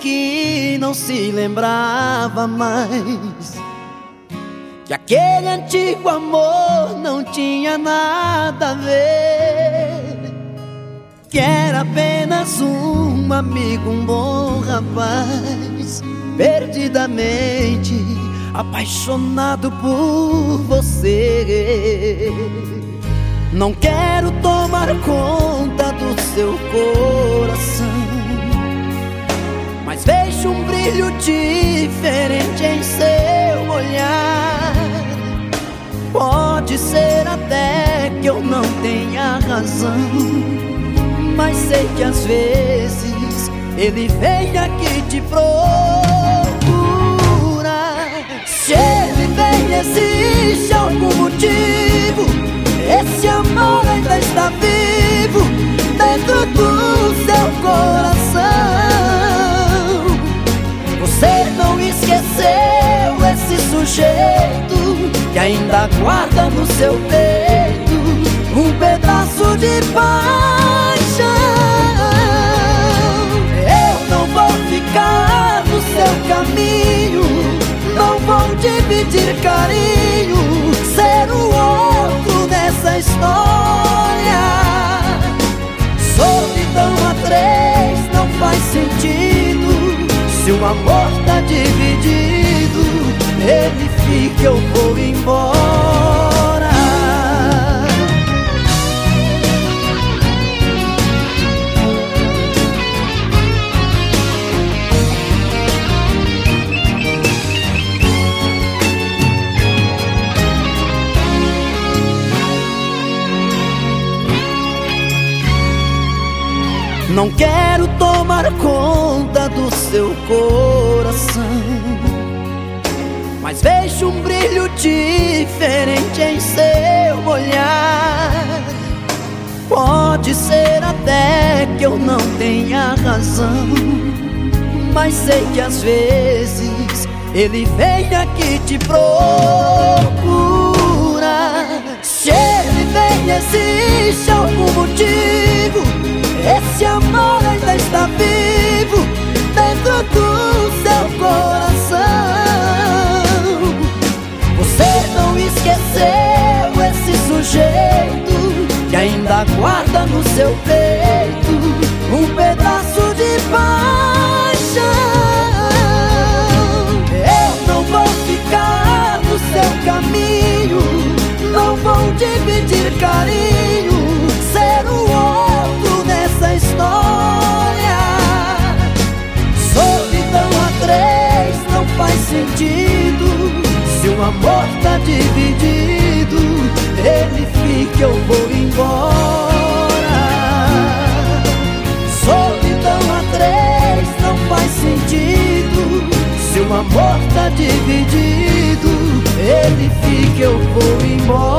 que não se lembrava mais. Que aquele antigo amor não tinha nada a ver. Que era apenas um amigo, um bom rapaz. Perdidamente apaixonado por você. Não quero tomar conta do seu coração vejo um brilho diferente em seu olhar. Pode ser até que eu não tenha razão, mas sei que às vezes ele vem aqui te procurar. Se ele vem, existe algum motivo. Esse amor ainda está vivo dentro do seu ainda guarda no seu peito um pedaço de paixão. Eu não vou ficar no seu caminho, não vou dividir carinho, ser o outro nessa história. Solidão a três não faz sentido se o amor tá dividido ele fica, eu vou embora. Não quero tomar conta do seu coração mas vejo um brilho diferente em seu olhar. Pode ser até que eu não tenha razão, mas sei que às vezes ele vem aqui te procurar. Seu peito um pedaço de paixão. Eu não vou ficar no seu caminho, não vou dividir carinho, ser o outro nessa história. Solidão a três não faz sentido se o amor tá dividido, dividido, ele fica, eu vou embora.